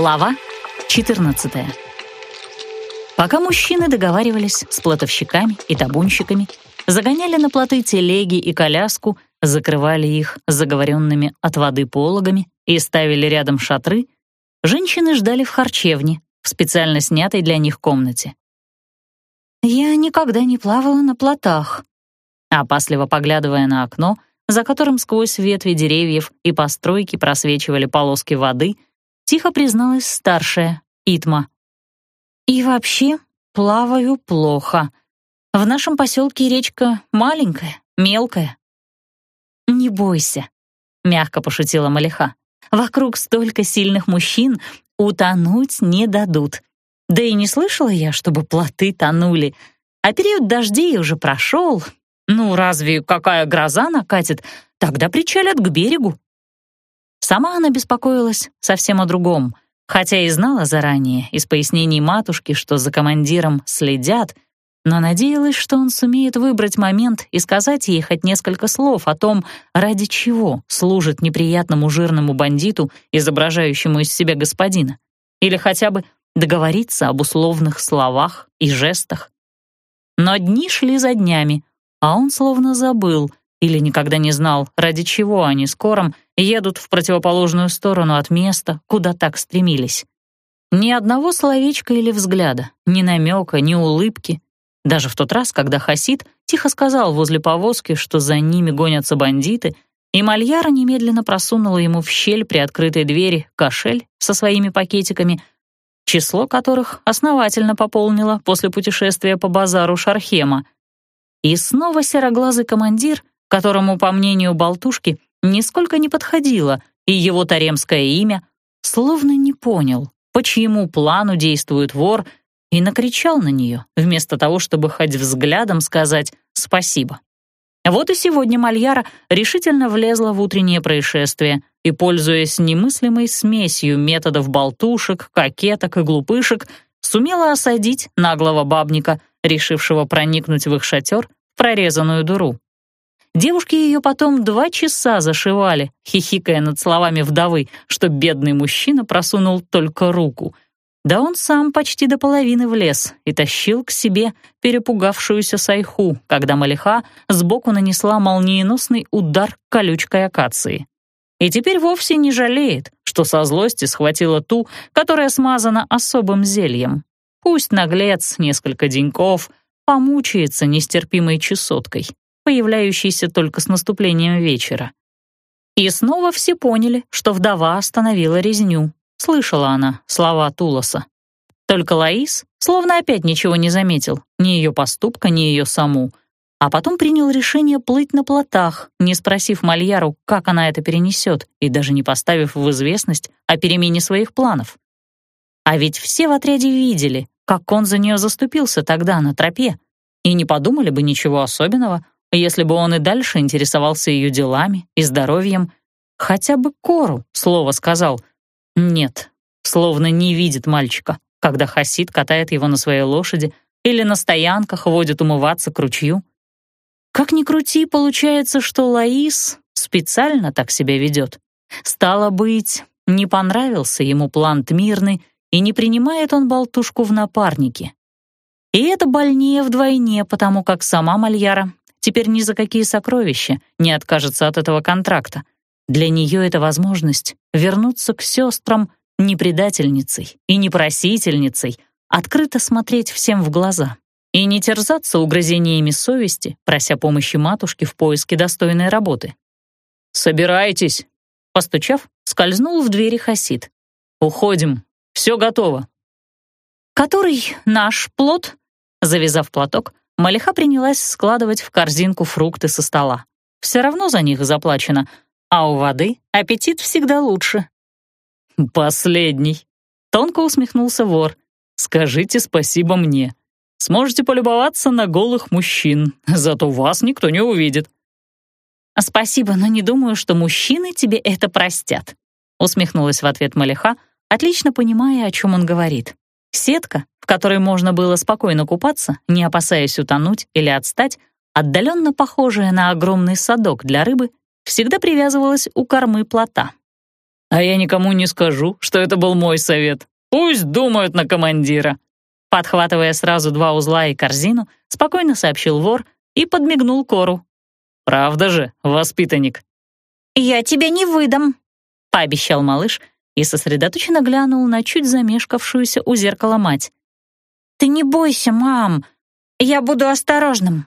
Глава 14 Пока мужчины договаривались с плотовщиками и табунщиками, загоняли на плоты телеги и коляску, закрывали их заговоренными от воды пологами и ставили рядом шатры, женщины ждали в харчевне, в специально снятой для них комнате. «Я никогда не плавала на плотах», опасливо поглядывая на окно, за которым сквозь ветви деревьев и постройки просвечивали полоски воды, тихо призналась старшая, Итма. «И вообще, плаваю плохо. В нашем поселке речка маленькая, мелкая». «Не бойся», — мягко пошутила Малиха. «Вокруг столько сильных мужчин, утонуть не дадут. Да и не слышала я, чтобы плоты тонули. А период дождей уже прошел, ну, разве какая гроза накатит, тогда причалят к берегу. Сама она беспокоилась совсем о другом, хотя и знала заранее из пояснений матушки, что за командиром следят, но надеялась, что он сумеет выбрать момент и сказать ей хоть несколько слов о том, ради чего служит неприятному жирному бандиту, изображающему из себя господина, или хотя бы договориться об условных словах и жестах. Но дни шли за днями, а он словно забыл или никогда не знал, ради чего они с едут в противоположную сторону от места, куда так стремились. Ни одного словечка или взгляда, ни намека, ни улыбки. Даже в тот раз, когда Хасид тихо сказал возле повозки, что за ними гонятся бандиты, и Мальяра немедленно просунула ему в щель при открытой двери кошель со своими пакетиками, число которых основательно пополнила после путешествия по базару Шархема — и снова сероглазый командир, которому, по мнению болтушки, нисколько не подходило и его таремское имя, словно не понял, по чьему плану действует вор, и накричал на нее, вместо того, чтобы хоть взглядом сказать «спасибо». Вот и сегодня Мальяра решительно влезла в утреннее происшествие и, пользуясь немыслимой смесью методов болтушек, кокеток и глупышек, сумела осадить наглого бабника, решившего проникнуть в их шатер в прорезанную дыру. Девушки ее потом два часа зашивали, хихикая над словами вдовы, что бедный мужчина просунул только руку. Да он сам почти до половины влез и тащил к себе перепугавшуюся Сайху, когда Малиха сбоку нанесла молниеносный удар колючкой акации. И теперь вовсе не жалеет, что со злости схватила ту, которая смазана особым зельем. Пусть наглец несколько деньков помучается нестерпимой чесоткой, появляющейся только с наступлением вечера. И снова все поняли, что вдова остановила резню. Слышала она слова Тулоса. Только Лаис словно опять ничего не заметил, ни ее поступка, ни ее саму, а потом принял решение плыть на плотах, не спросив Мальяру, как она это перенесет, и даже не поставив в известность о перемене своих планов. А ведь все в отряде видели, как он за нее заступился тогда на тропе, и не подумали бы ничего особенного, если бы он и дальше интересовался ее делами и здоровьем, хотя бы Кору слово сказал. Нет, словно не видит мальчика, когда Хасид катает его на своей лошади или на стоянках водит умываться к ручью. Как ни крути, получается, что Лаис специально так себя ведет. Стало быть, не понравился ему план Тмирный, и не принимает он болтушку в напарники. И это больнее вдвойне, потому как сама Мальяра теперь ни за какие сокровища не откажется от этого контракта. Для нее это возможность вернуться к сестрам не предательницей и не просительницей, открыто смотреть всем в глаза и не терзаться угрызениями совести, прося помощи матушки в поиске достойной работы. «Собирайтесь!» Постучав, скользнул в двери Хасид. «Уходим!» Все готово». «Который наш плод?» Завязав платок, Малиха принялась складывать в корзинку фрукты со стола. Все равно за них заплачено, а у воды аппетит всегда лучше. «Последний», — тонко усмехнулся вор. «Скажите спасибо мне. Сможете полюбоваться на голых мужчин, зато вас никто не увидит». «Спасибо, но не думаю, что мужчины тебе это простят», — усмехнулась в ответ Малиха, — отлично понимая, о чем он говорит. Сетка, в которой можно было спокойно купаться, не опасаясь утонуть или отстать, отдаленно похожая на огромный садок для рыбы, всегда привязывалась у кормы плота. «А я никому не скажу, что это был мой совет. Пусть думают на командира». Подхватывая сразу два узла и корзину, спокойно сообщил вор и подмигнул Кору. «Правда же, воспитанник?» «Я тебя не выдам», — пообещал малыш и сосредоточенно глянул на чуть замешкавшуюся у зеркала мать. «Ты не бойся, мам, я буду осторожным».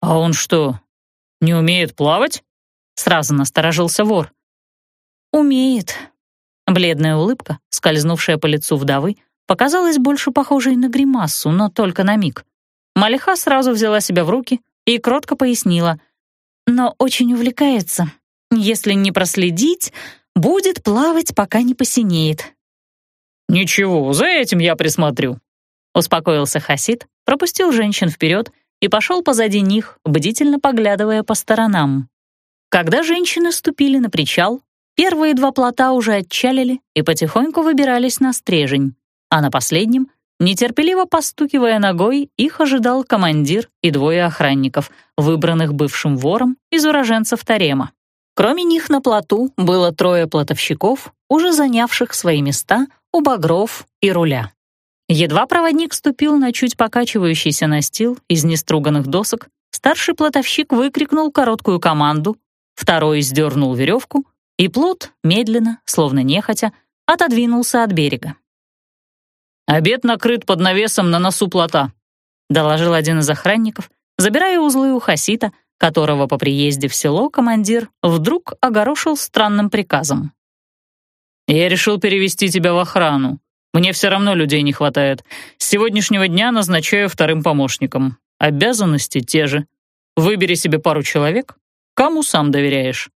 «А он что, не умеет плавать?» Сразу насторожился вор. «Умеет». Бледная улыбка, скользнувшая по лицу вдовы, показалась больше похожей на гримассу, но только на миг. Малиха сразу взяла себя в руки и кротко пояснила. «Но очень увлекается. Если не проследить, будет плавать, пока не посинеет». «Ничего, за этим я присмотрю», — успокоился Хасид, пропустил женщин вперед и пошел позади них, бдительно поглядывая по сторонам. Когда женщины ступили на причал, первые два плота уже отчалили и потихоньку выбирались на стрежень, а на последнем, нетерпеливо постукивая ногой, их ожидал командир и двое охранников, выбранных бывшим вором из уроженцев Тарема. Кроме них на плоту было трое плотовщиков, уже занявших свои места у багров и руля. Едва проводник ступил на чуть покачивающийся настил из неструганных досок, старший плотовщик выкрикнул короткую команду, Второй сдернул веревку, и плот, медленно, словно нехотя, отодвинулся от берега. «Обед накрыт под навесом на носу плота», — доложил один из охранников, забирая узлы у Хасита, которого по приезде в село командир вдруг огорошил странным приказом. «Я решил перевести тебя в охрану. Мне все равно людей не хватает. С сегодняшнего дня назначаю вторым помощником. Обязанности те же. Выбери себе пару человек, Кому сам доверяешь?»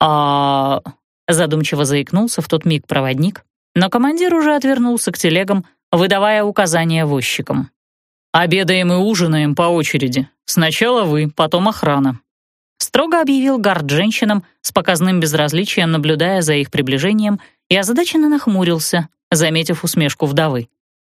«А...» — задумчиво заикнулся в тот миг проводник, но командир уже отвернулся к телегам, выдавая указания возчикам. «Обедаем и ужинаем по очереди. Сначала вы, потом охрана», — строго объявил гард женщинам, с показным безразличием наблюдая за их приближением, и озадаченно нахмурился, заметив усмешку вдовы.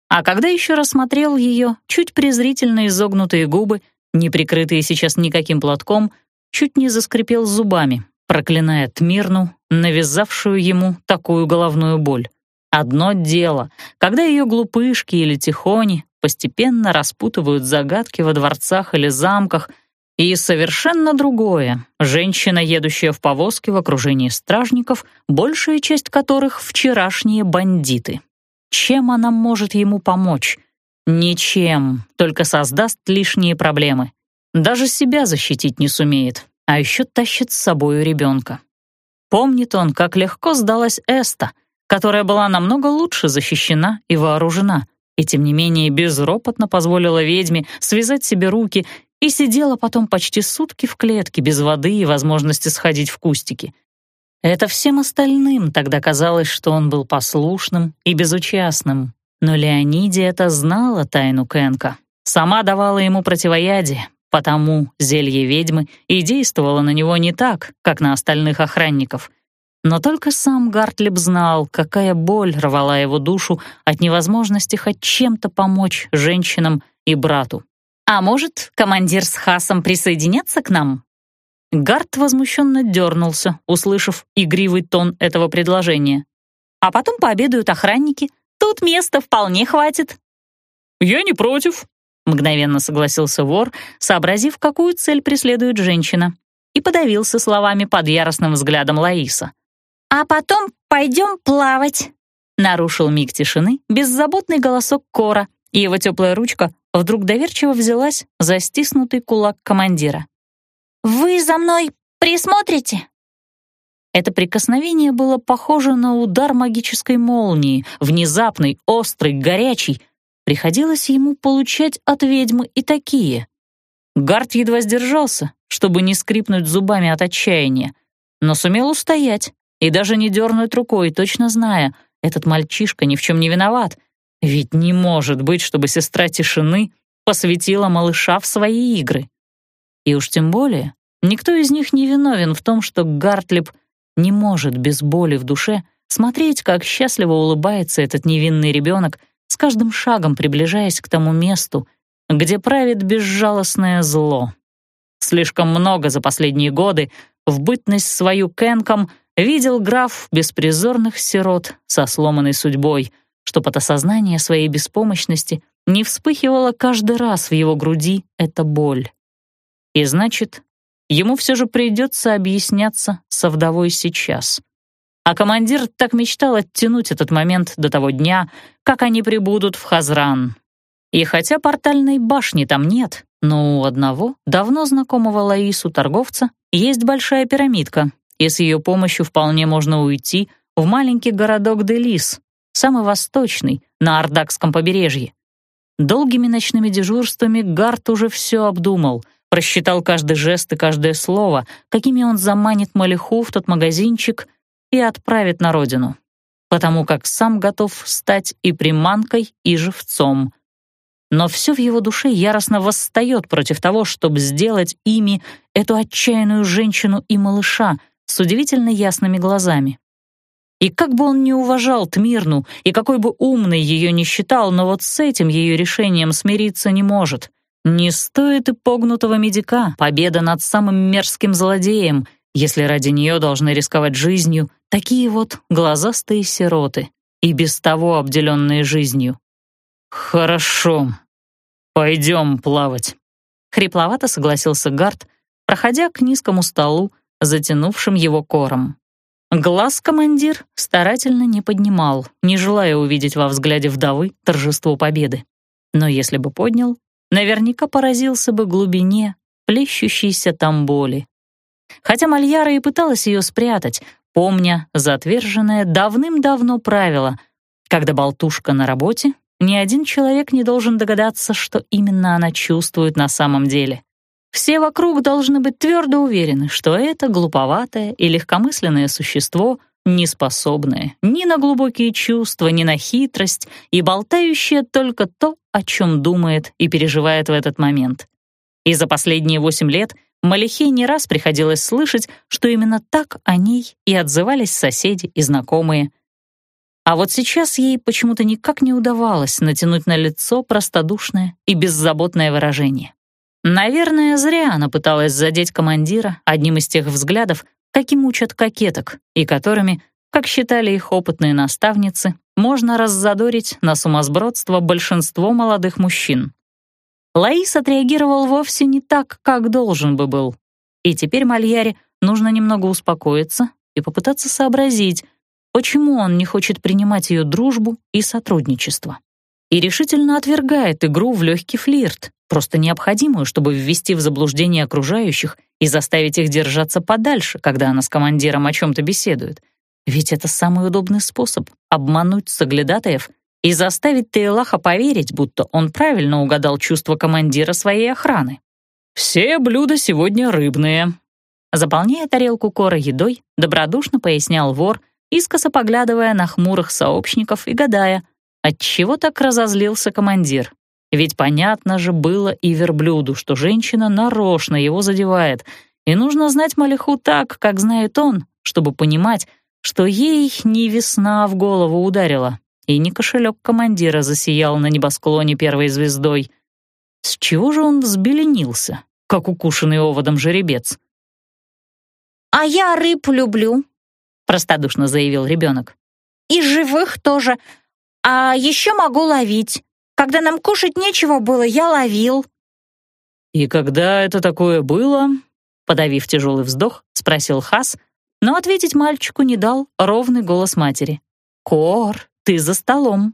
А когда еще рассмотрел ее чуть презрительно изогнутые губы, не прикрытые сейчас никаким платком, чуть не заскрипел зубами, проклиная Тмирну, навязавшую ему такую головную боль. Одно дело, когда ее глупышки или тихони постепенно распутывают загадки во дворцах или замках, и совершенно другое — женщина, едущая в повозке в окружении стражников, большая часть которых — вчерашние бандиты. Чем она может ему помочь? Ничем, только создаст лишние проблемы. Даже себя защитить не сумеет, а еще тащит с собою ребенка. Помнит он, как легко сдалась Эста, которая была намного лучше защищена и вооружена, и тем не менее безропотно позволила ведьме связать себе руки и сидела потом почти сутки в клетке без воды и возможности сходить в кустики. Это всем остальным тогда казалось, что он был послушным и безучастным. Но Леониде это знала тайну Кенка. Сама давала ему противоядие, Потому зелье ведьмы и действовало на него не так, как на остальных охранников. Но только сам Гартлиб знал, какая боль рвала его душу от невозможности хоть чем-то помочь женщинам и брату. «А может, командир с Хасом присоединятся к нам?» Гарт возмущенно дернулся, услышав игривый тон этого предложения. «А потом пообедают охранники. Тут места вполне хватит». «Я не против», Мгновенно согласился вор, сообразив, какую цель преследует женщина, и подавился словами под яростным взглядом Лаиса. «А потом пойдем плавать», — нарушил миг тишины беззаботный голосок Кора, и его теплая ручка вдруг доверчиво взялась за стиснутый кулак командира. «Вы за мной присмотрите?» Это прикосновение было похоже на удар магической молнии, внезапный, острый, горячий, Приходилось ему получать от ведьмы и такие. Гард едва сдержался, чтобы не скрипнуть зубами от отчаяния, но сумел устоять и даже не дернуть рукой, точно зная, этот мальчишка ни в чем не виноват. Ведь не может быть, чтобы сестра тишины посвятила малыша в свои игры. И уж тем более никто из них не виновен в том, что Гартлиб не может без боли в душе смотреть, как счастливо улыбается этот невинный ребенок с каждым шагом приближаясь к тому месту, где правит безжалостное зло. Слишком много за последние годы в бытность свою Кенком видел граф беспризорных сирот со сломанной судьбой, что под осознание своей беспомощности не вспыхивала каждый раз в его груди эта боль. И значит, ему все же придется объясняться со вдовой сейчас. А командир так мечтал оттянуть этот момент до того дня, как они прибудут в Хазран. И хотя портальной башни там нет, но у одного, давно знакомого Лаису торговца, есть большая пирамидка, и с ее помощью вполне можно уйти в маленький городок Делис, самый восточный, на Ардакском побережье. Долгими ночными дежурствами Гарт уже все обдумал, просчитал каждый жест и каждое слово, какими он заманит Малиху в тот магазинчик и отправит на родину, потому как сам готов стать и приманкой, и живцом. Но все в его душе яростно восстает против того, чтобы сделать ими эту отчаянную женщину и малыша с удивительно ясными глазами. И как бы он ни уважал Тмирну, и какой бы умной ее ни считал, но вот с этим ее решением смириться не может. Не стоит и погнутого медика, победа над самым мерзким злодеем, если ради нее должны рисковать жизнью такие вот глазастые сироты, и без того обделенные жизнью. «Хорошо, пойдем плавать», — хрипловато согласился Гард, проходя к низкому столу, затянувшим его кором. Глаз командир старательно не поднимал, не желая увидеть во взгляде вдовы торжество победы. Но если бы поднял, наверняка поразился бы глубине плещущейся там боли. Хотя Мальяра и пыталась ее спрятать, помня затверженное давным-давно правило, когда болтушка на работе, ни один человек не должен догадаться, что именно она чувствует на самом деле. Все вокруг должны быть твердо уверены, что это глуповатое и легкомысленное существо, не способное ни на глубокие чувства, ни на хитрость и болтающее только то, о чем думает и переживает в этот момент. И за последние восемь лет Малихе не раз приходилось слышать, что именно так о ней и отзывались соседи и знакомые. А вот сейчас ей почему-то никак не удавалось натянуть на лицо простодушное и беззаботное выражение. Наверное, зря она пыталась задеть командира одним из тех взглядов, каким учат кокеток, и которыми, как считали их опытные наставницы, можно раззадорить на сумасбродство большинство молодых мужчин. Лаис отреагировал вовсе не так, как должен бы был. И теперь Мальяре нужно немного успокоиться и попытаться сообразить, почему он не хочет принимать ее дружбу и сотрудничество. И решительно отвергает игру в легкий флирт, просто необходимую, чтобы ввести в заблуждение окружающих и заставить их держаться подальше, когда она с командиром о чем-то беседует. Ведь это самый удобный способ — обмануть соглядатаев и заставить Тейлаха поверить, будто он правильно угадал чувство командира своей охраны. «Все блюда сегодня рыбные», Заполняя тарелку кора едой, добродушно пояснял вор, искоса поглядывая на хмурых сообщников и гадая, отчего так разозлился командир. Ведь понятно же было и верблюду, что женщина нарочно его задевает, и нужно знать Малиху так, как знает он, чтобы понимать, что ей не весна в голову ударила, и не кошелек командира засиял на небосклоне первой звездой. С чего же он взбеленился, как укушенный оводом жеребец? «А я рыб люблю», — простодушно заявил ребенок. «И живых тоже. А еще могу ловить. Когда нам кушать нечего было, я ловил». «И когда это такое было?» Подавив тяжелый вздох, спросил Хас, но ответить мальчику не дал ровный голос матери. «Кор, ты за столом».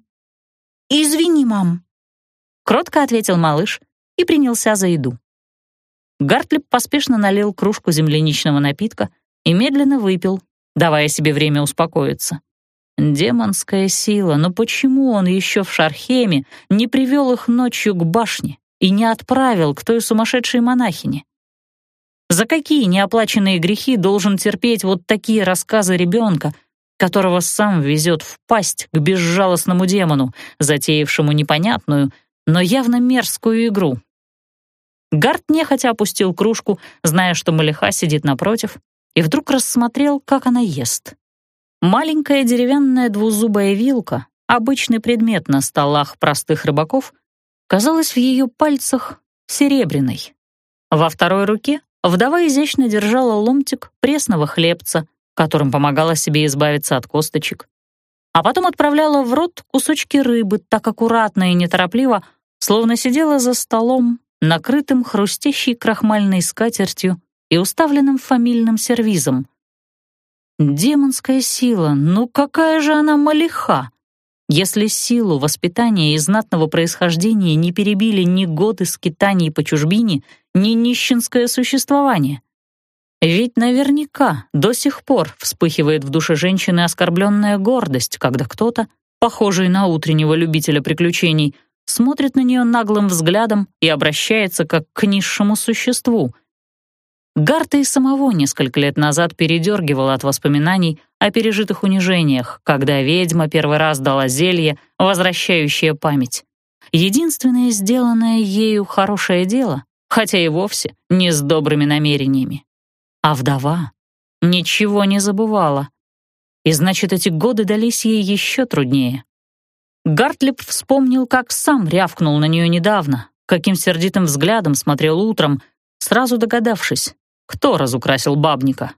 «Извини, мам», — кротко ответил малыш и принялся за еду. Гартлип поспешно налил кружку земляничного напитка и медленно выпил, давая себе время успокоиться. Демонская сила, но почему он еще в Шархеме не привел их ночью к башне и не отправил к той сумасшедшей монахине? За какие неоплаченные грехи должен терпеть вот такие рассказы ребенка, которого сам везет в пасть к безжалостному демону, затеявшему непонятную, но явно мерзкую игру? Гард нехотя опустил кружку, зная, что Малиха сидит напротив, и вдруг рассмотрел, как она ест. Маленькая деревянная двузубая вилка, обычный предмет на столах простых рыбаков, казалась в ее пальцах серебряной. Во второй руке вдова изящно держала ломтик пресного хлебца, которым помогала себе избавиться от косточек. А потом отправляла в рот кусочки рыбы так аккуратно и неторопливо, словно сидела за столом, накрытым хрустящей крахмальной скатертью и уставленным фамильным сервизом. Демонская сила, ну какая же она малиха! Если силу воспитания и знатного происхождения не перебили ни годы скитаний по чужбине, ни нищенское существование. Ведь наверняка до сих пор вспыхивает в душе женщины оскорбленная гордость, когда кто-то, похожий на утреннего любителя приключений, смотрит на нее наглым взглядом и обращается как к низшему существу. Гарта и самого несколько лет назад передергивала от воспоминаний о пережитых унижениях, когда ведьма первый раз дала зелье, возвращающее память. Единственное сделанное ею хорошее дело, хотя и вовсе не с добрыми намерениями. А вдова ничего не забывала. И значит, эти годы дались ей еще труднее. Гартлип вспомнил, как сам рявкнул на нее недавно, каким сердитым взглядом смотрел утром, сразу догадавшись, кто разукрасил бабника.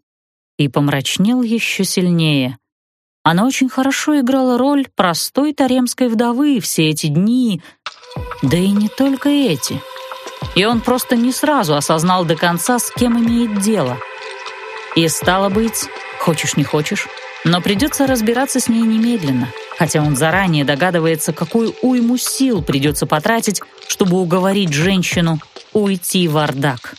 И помрачнел еще сильнее. Она очень хорошо играла роль простой таремской вдовы все эти дни, да и не только эти. И он просто не сразу осознал до конца, с кем имеет дело — и стало быть, хочешь не хочешь, но придется разбираться с ней немедленно, хотя он заранее догадывается, какую уйму сил придется потратить, чтобы уговорить женщину уйти в Ардак.